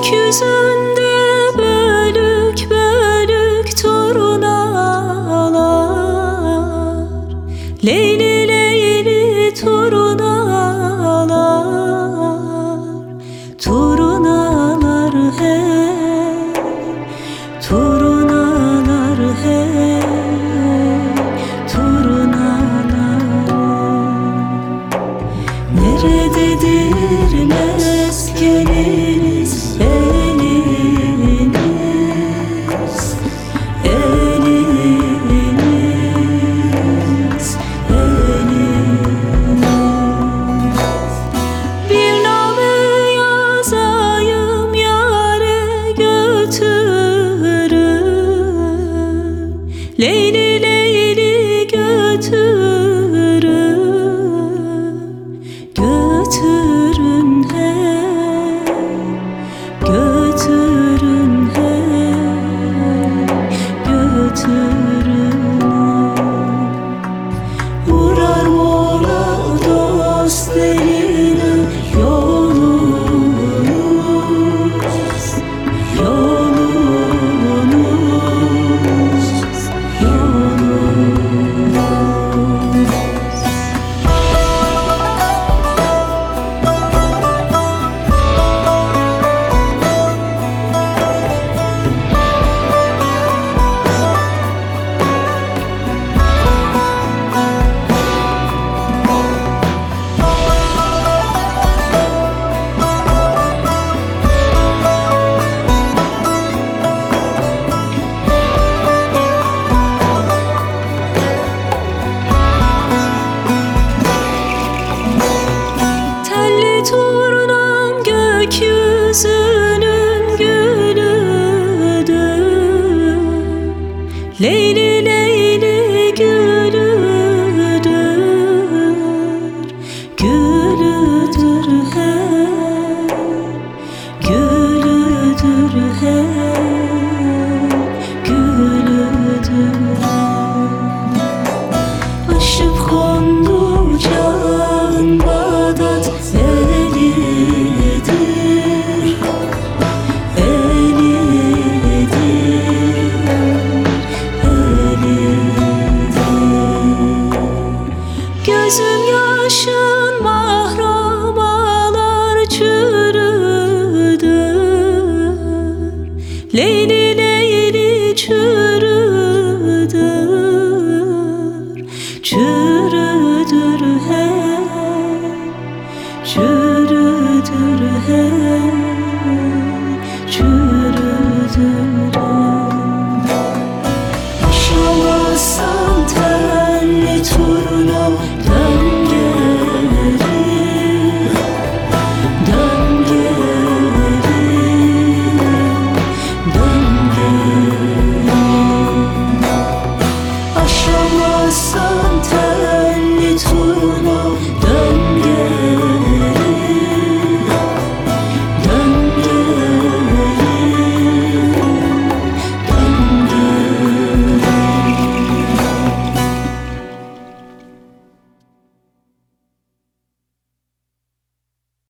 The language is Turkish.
Gökyüzünde bölük bölük turnalar. Leyli to gözüm kışın mahromalar çürüdür. Leyli leyli çürüdür. Çürüdür hep, çürüdür hep